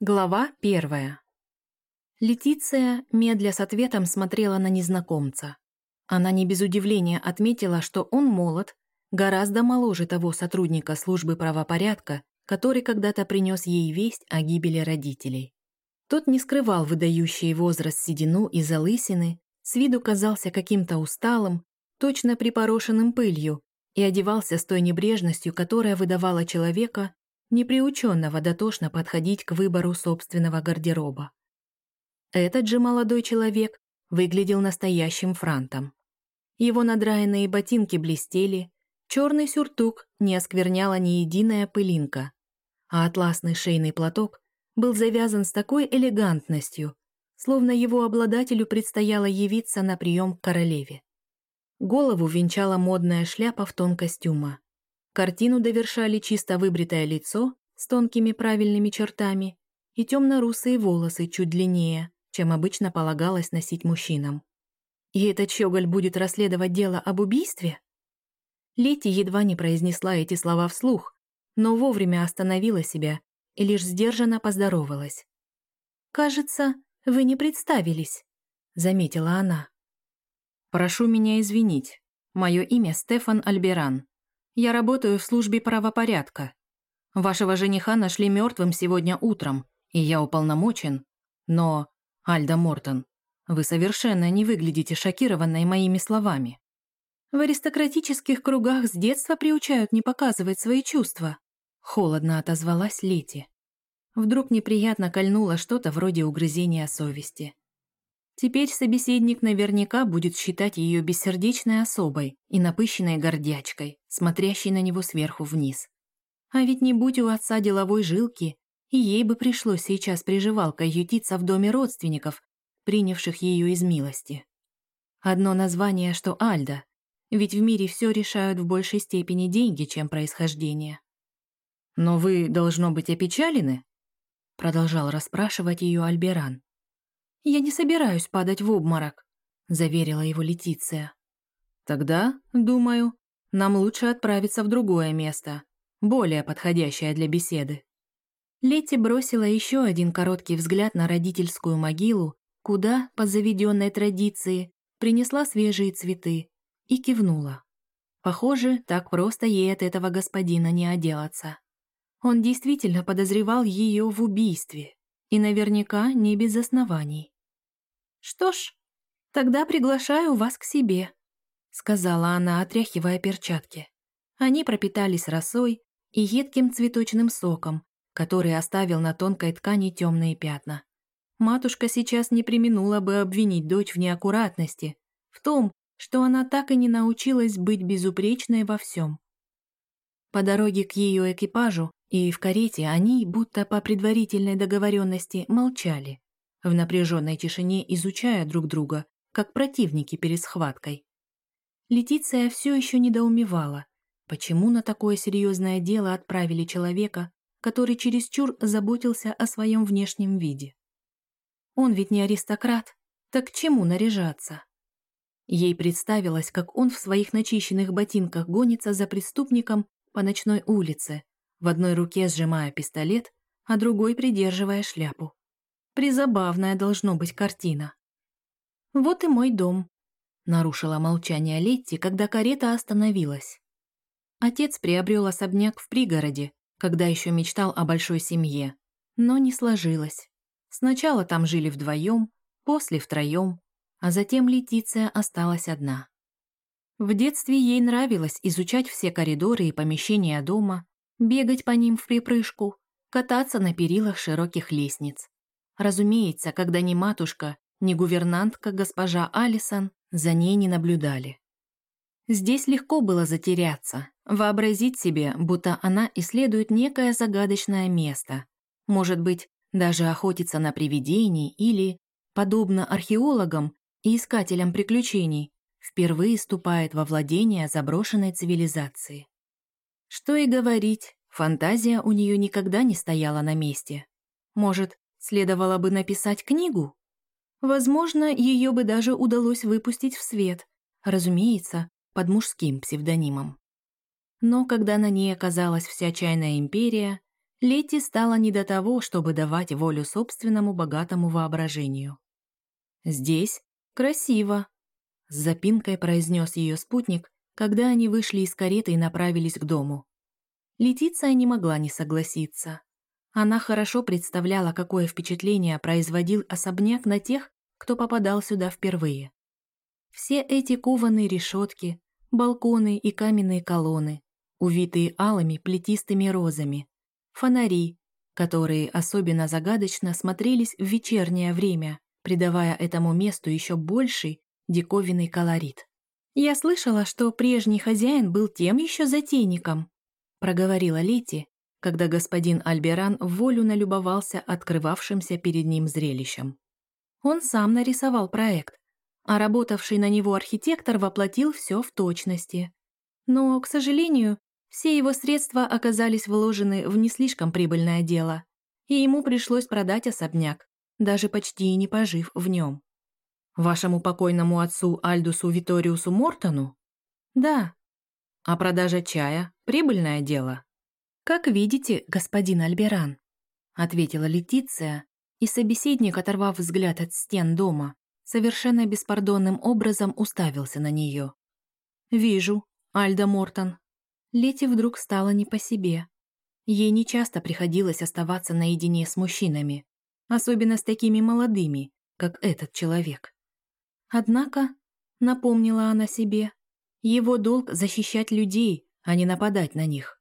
Глава первая. Летиция, медля с ответом, смотрела на незнакомца. Она не без удивления отметила, что он молод, гораздо моложе того сотрудника службы правопорядка, который когда-то принес ей весть о гибели родителей. Тот не скрывал выдающий возраст седину и залысины, с виду казался каким-то усталым, точно припорошенным пылью, и одевался с той небрежностью, которая выдавала человека, неприученного дотошно подходить к выбору собственного гардероба. Этот же молодой человек выглядел настоящим франтом. Его надраенные ботинки блестели, черный сюртук не оскверняла ни единая пылинка, а атласный шейный платок был завязан с такой элегантностью, словно его обладателю предстояло явиться на прием к королеве. Голову венчала модная шляпа в тон костюма. Картину довершали чисто выбритое лицо с тонкими правильными чертами и темно-русые волосы чуть длиннее, чем обычно полагалось носить мужчинам. И этот щеголь будет расследовать дело об убийстве? Лети едва не произнесла эти слова вслух, но вовремя остановила себя и лишь сдержанно поздоровалась. «Кажется, вы не представились», — заметила она. «Прошу меня извинить. Мое имя Стефан Альберан. Я работаю в службе правопорядка. Вашего жениха нашли мертвым сегодня утром, и я уполномочен. Но, Альда Мортон, вы совершенно не выглядите шокированной моими словами. В аристократических кругах с детства приучают не показывать свои чувства. Холодно отозвалась Лети. Вдруг неприятно кольнуло что-то вроде угрызения совести. Теперь собеседник наверняка будет считать ее бессердечной особой и напыщенной гордячкой, смотрящей на него сверху вниз. А ведь не будь у отца деловой жилки, и ей бы пришлось сейчас приживалкой ютиться в доме родственников, принявших ее из милости. Одно название, что Альда, ведь в мире все решают в большей степени деньги, чем происхождение. «Но вы, должно быть, опечалены?» Продолжал расспрашивать ее Альберан. «Я не собираюсь падать в обморок», — заверила его Летиция. «Тогда, думаю, нам лучше отправиться в другое место, более подходящее для беседы». Летти бросила еще один короткий взгляд на родительскую могилу, куда, по заведенной традиции, принесла свежие цветы и кивнула. Похоже, так просто ей от этого господина не отделаться. Он действительно подозревал ее в убийстве, и наверняка не без оснований. «Что ж, тогда приглашаю вас к себе», — сказала она, отряхивая перчатки. Они пропитались росой и едким цветочным соком, который оставил на тонкой ткани темные пятна. Матушка сейчас не применула бы обвинить дочь в неаккуратности, в том, что она так и не научилась быть безупречной во всем. По дороге к ее экипажу и в карете они, будто по предварительной договоренности, молчали в напряженной тишине изучая друг друга, как противники перед схваткой. Летиция все еще недоумевала, почему на такое серьезное дело отправили человека, который чересчур заботился о своем внешнем виде. Он ведь не аристократ, так к чему наряжаться? Ей представилось, как он в своих начищенных ботинках гонится за преступником по ночной улице, в одной руке сжимая пистолет, а другой придерживая шляпу. Призабавная должно быть картина. «Вот и мой дом», — нарушила молчание Летти, когда карета остановилась. Отец приобрел особняк в пригороде, когда еще мечтал о большой семье, но не сложилось. Сначала там жили вдвоем, после втроем, а затем Летиция осталась одна. В детстве ей нравилось изучать все коридоры и помещения дома, бегать по ним в припрыжку, кататься на перилах широких лестниц. Разумеется, когда ни матушка, ни гувернантка госпожа Алисон за ней не наблюдали. Здесь легко было затеряться, вообразить себе, будто она исследует некое загадочное место, может быть, даже охотится на привидений или, подобно археологам и искателям приключений, впервые ступает во владение заброшенной цивилизации. Что и говорить, фантазия у нее никогда не стояла на месте. Может, Следовало бы написать книгу. Возможно, ее бы даже удалось выпустить в свет, разумеется, под мужским псевдонимом. Но когда на ней оказалась вся чайная империя, Летти стало не до того, чтобы давать волю собственному богатому воображению. «Здесь красиво», — с запинкой произнес ее спутник, когда они вышли из кареты и направились к дому. Летиция не могла не согласиться. Она хорошо представляла, какое впечатление производил особняк на тех, кто попадал сюда впервые. Все эти кованые решетки, балконы и каменные колонны, увитые алыми плетистыми розами, фонари, которые особенно загадочно смотрелись в вечернее время, придавая этому месту еще больший диковинный колорит. «Я слышала, что прежний хозяин был тем еще затейником», проговорила Лети, когда господин Альберан волю налюбовался открывавшимся перед ним зрелищем. Он сам нарисовал проект, а работавший на него архитектор воплотил все в точности. Но, к сожалению, все его средства оказались вложены в не слишком прибыльное дело, и ему пришлось продать особняк, даже почти не пожив в нем. Вашему покойному отцу Альдусу Виториусу Мортону? Да. А продажа чая – прибыльное дело? Как видите, господин Альберан, ответила Летиция, и собеседник, оторвав взгляд от стен дома, совершенно беспардонным образом уставился на нее. «Вижу, Альда Мортон». Лети вдруг стало не по себе. Ей нечасто приходилось оставаться наедине с мужчинами, особенно с такими молодыми, как этот человек. Однако, напомнила она себе, его долг защищать людей, а не нападать на них.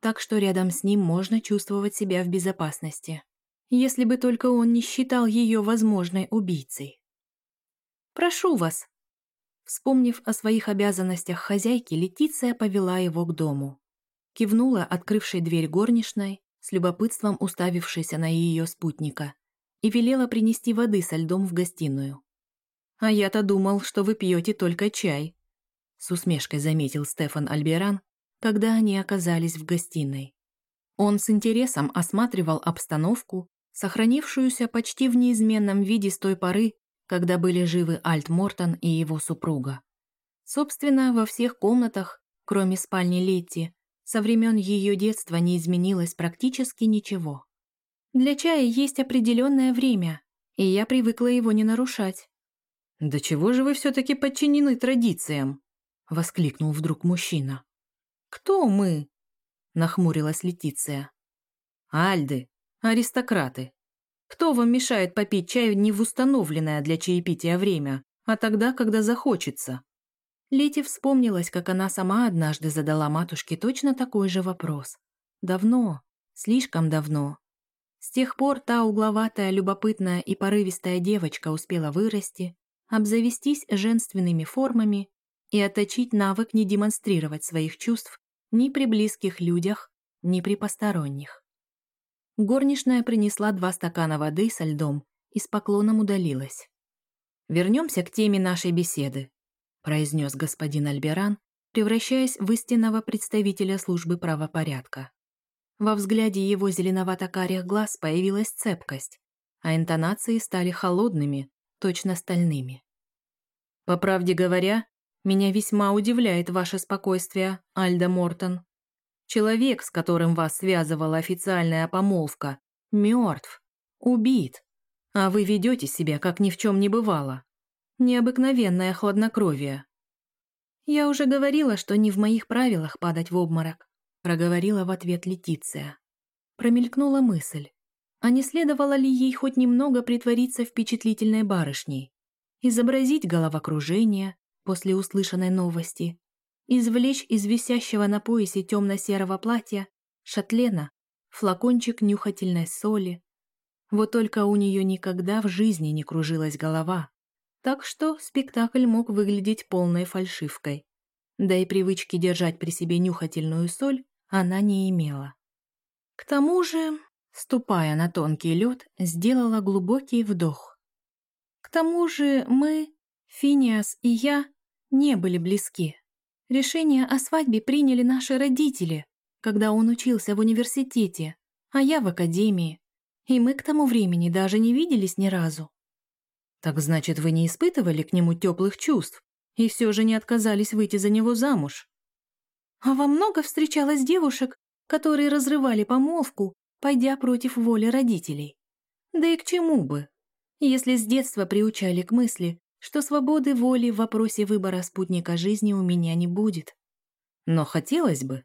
Так что рядом с ним можно чувствовать себя в безопасности если бы только он не считал ее возможной убийцей. «Прошу вас!» Вспомнив о своих обязанностях хозяйки, Летиция повела его к дому. Кивнула открывшей дверь горничной, с любопытством уставившейся на ее спутника, и велела принести воды со льдом в гостиную. «А я-то думал, что вы пьете только чай», с усмешкой заметил Стефан Альберан, когда они оказались в гостиной. Он с интересом осматривал обстановку сохранившуюся почти в неизменном виде с той поры, когда были живы Альт Мортон и его супруга. Собственно, во всех комнатах, кроме спальни Летти, со времен ее детства не изменилось практически ничего. Для чая есть определенное время, и я привыкла его не нарушать. «Да чего же вы все-таки подчинены традициям?» — воскликнул вдруг мужчина. «Кто мы?» — нахмурилась Летиция. «Альды, Аристократы. Кто вам мешает попить чай не в установленное для чаепития время, а тогда, когда захочется? Лети вспомнилась, как она сама однажды задала матушке точно такой же вопрос. Давно, слишком давно. С тех пор та угловатая, любопытная и порывистая девочка успела вырасти, обзавестись женственными формами и отточить навык не демонстрировать своих чувств ни при близких людях, ни при посторонних. Горничная принесла два стакана воды со льдом и с поклоном удалилась. «Вернемся к теме нашей беседы», – произнес господин Альберан, превращаясь в истинного представителя службы правопорядка. Во взгляде его зеленовато-карих глаз появилась цепкость, а интонации стали холодными, точно стальными. «По правде говоря, меня весьма удивляет ваше спокойствие, Альда Мортон. Человек, с которым вас связывала официальная помолвка, мертв, убит, а вы ведете себя, как ни в чем не бывало. Необыкновенное хладнокровие. Я уже говорила, что не в моих правилах падать в обморок, проговорила в ответ Летиция. Промелькнула мысль, а не следовало ли ей хоть немного притвориться впечатлительной барышней, изобразить головокружение после услышанной новости извлечь из висящего на поясе темно-серого платья шатлена флакончик нюхательной соли. Вот только у нее никогда в жизни не кружилась голова, так что спектакль мог выглядеть полной фальшивкой. Да и привычки держать при себе нюхательную соль она не имела. К тому же, ступая на тонкий лед, сделала глубокий вдох. К тому же мы, Финиас и я, не были близки. Решение о свадьбе приняли наши родители, когда он учился в университете, а я в академии. И мы к тому времени даже не виделись ни разу. Так значит, вы не испытывали к нему теплых чувств и все же не отказались выйти за него замуж? А вам много встречалось девушек, которые разрывали помолвку пойдя против воли родителей. Да и к чему бы? Если с детства приучали к мысли, что свободы воли в вопросе выбора спутника жизни у меня не будет. Но хотелось бы.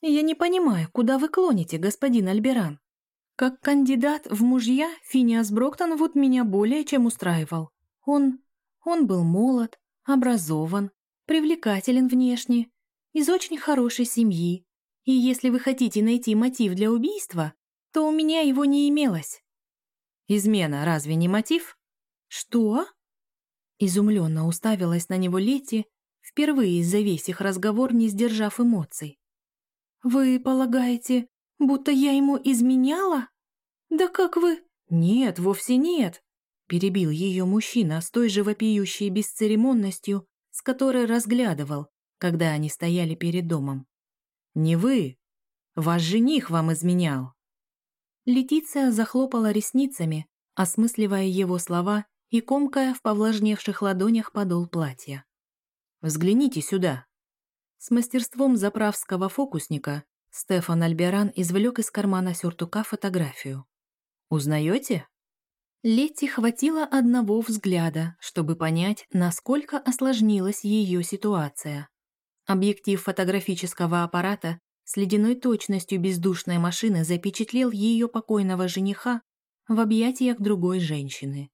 Я не понимаю, куда вы клоните, господин Альберан. Как кандидат в мужья Финиас Броктонвуд меня более чем устраивал. Он... он был молод, образован, привлекателен внешне, из очень хорошей семьи. И если вы хотите найти мотив для убийства, то у меня его не имелось. Измена разве не мотив? Что? Изумленно уставилась на него Лети, впервые за весь их разговор не сдержав эмоций. «Вы полагаете, будто я ему изменяла? Да как вы...» «Нет, вовсе нет», — перебил ее мужчина с той же вопиющей бесцеремонностью, с которой разглядывал, когда они стояли перед домом. «Не вы. Ваш жених вам изменял». Летиция захлопала ресницами, осмысливая его слова и комкая в повлажневших ладонях подол платья. «Взгляните сюда». С мастерством заправского фокусника Стефан Альберан извлек из кармана сюртука фотографию. «Узнаете?» Летти хватило одного взгляда, чтобы понять, насколько осложнилась ее ситуация. Объектив фотографического аппарата с ледяной точностью бездушной машины запечатлел ее покойного жениха в объятиях другой женщины.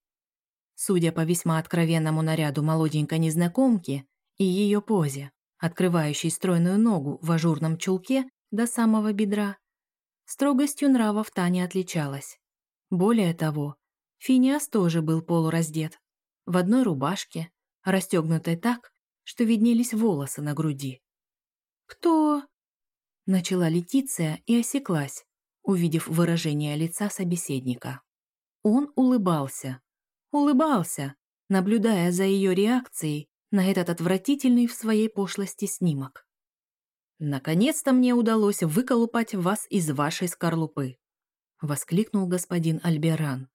Судя по весьма откровенному наряду молоденькой незнакомки и ее позе, открывающей стройную ногу в ажурном чулке до самого бедра, строгостью нравов Таня отличалась. Более того, Финиас тоже был полураздет, в одной рубашке, расстегнутой так, что виднелись волосы на груди. «Кто?» Начала Летиция и осеклась, увидев выражение лица собеседника. Он улыбался. Улыбался, наблюдая за ее реакцией на этот отвратительный в своей пошлости снимок. «Наконец-то мне удалось выколупать вас из вашей скорлупы», — воскликнул господин Альберан.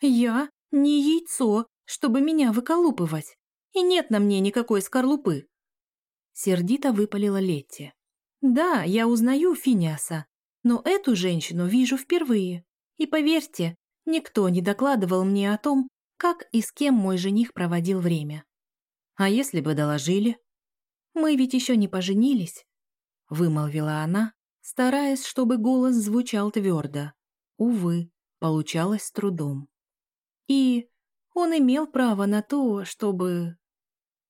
«Я не яйцо, чтобы меня выколупывать и нет на мне никакой скорлупы». Сердито выпалила Летти. «Да, я узнаю Финиаса, но эту женщину вижу впервые. И поверьте, никто не докладывал мне о том, как и с кем мой жених проводил время. А если бы доложили? Мы ведь еще не поженились, вымолвила она, стараясь, чтобы голос звучал твердо. Увы, получалось с трудом. И он имел право на то, чтобы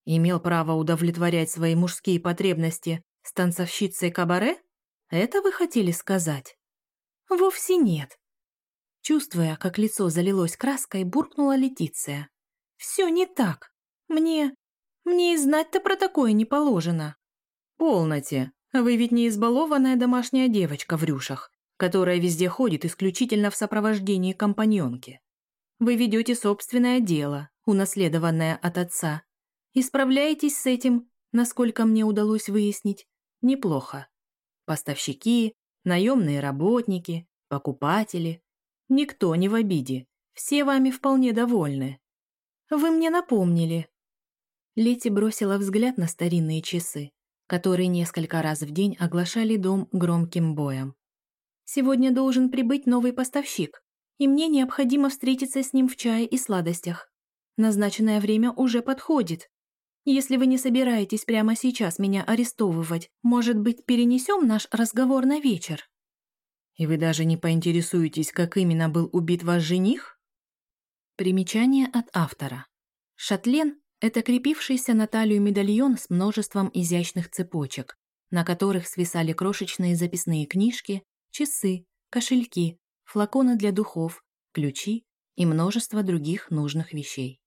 Имел право удовлетворять свои мужские потребности с танцовщицей кабаре? Это вы хотели сказать? Вовсе нет. Чувствуя, как лицо залилось краской, буркнула Летиция. Все не так. Мне... Мне и знать-то про такое не положено. Полноте. Вы ведь не избалованная домашняя девочка в рюшах, которая везде ходит исключительно в сопровождении компаньонки. Вы ведете собственное дело, унаследованное от отца, и справляетесь с этим, насколько мне удалось выяснить, неплохо. Поставщики, наемные работники, покупатели. Никто не в обиде. Все вами вполне довольны. Вы мне напомнили. Лети бросила взгляд на старинные часы, которые несколько раз в день оглашали дом громким боем. Сегодня должен прибыть новый поставщик, и мне необходимо встретиться с ним в чае и сладостях. Назначенное время уже подходит. Если вы не собираетесь прямо сейчас меня арестовывать, может быть, перенесем наш разговор на вечер?» «И вы даже не поинтересуетесь, как именно был убит ваш жених?» Примечание от автора. Шатлен – это крепившийся на талию медальон с множеством изящных цепочек, на которых свисали крошечные записные книжки, часы, кошельки, флаконы для духов, ключи и множество других нужных вещей.